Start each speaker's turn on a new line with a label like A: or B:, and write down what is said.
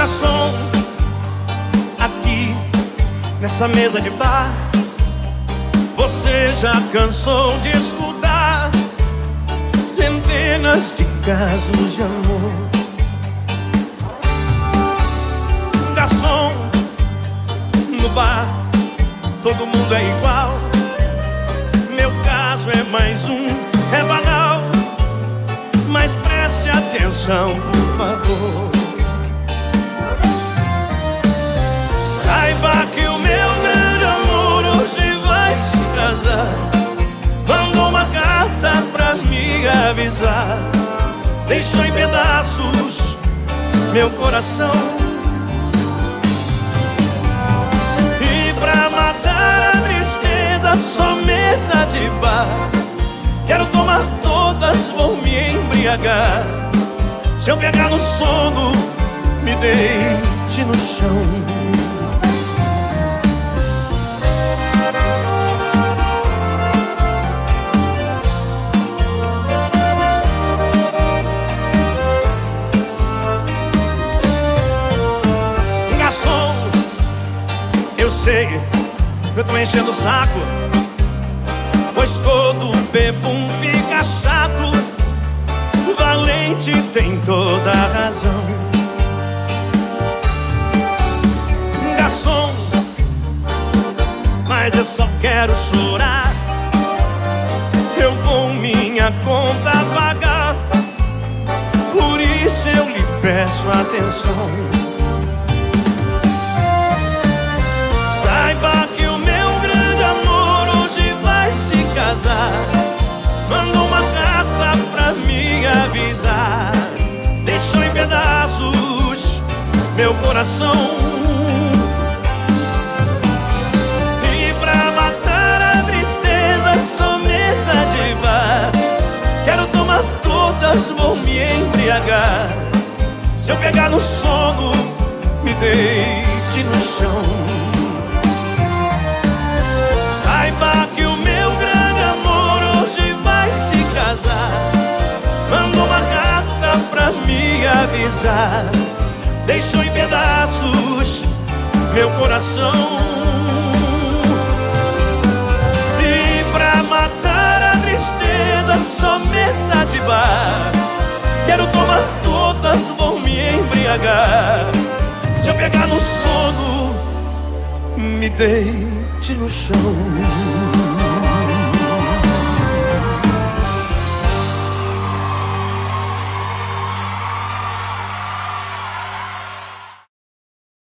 A: garçom Aqui nessa mesa de bar Você já cansou de escutar Centenas de casos de amor. Garçom no bar Todo mundo é igual. Meu caso é mais um, é banal. Mas preste atenção, por favor. Avisar. Deixou em pedaços meu coração. E pra matar a tristeza, só mesa de bar. Quero tomar todas, vou me embriagar. Se eu pegar no sono, me deite no chão. Eu sei Eu tô enchendo o saco. Pois todo bebum fica chato. O valente tem toda a razão. Garçom Mas eu só quero chorar. Eu vou minha conta pagar. Por isso eu lhe peço atenção coração E pra matar a tristeza sou mesa Quero tomar todas, vou me embriagar Se eu pegar no sono, me deite no chão Saiba que o meu grande amor hoje vai se casar. Mandou uma carta pra me avisar. Deixou em pedaços meu coração. E pra matar a tristeza, só mesa de bar. Quero tomar todas, vou me embriagar. Se eu pegar no sono, me deite no chão.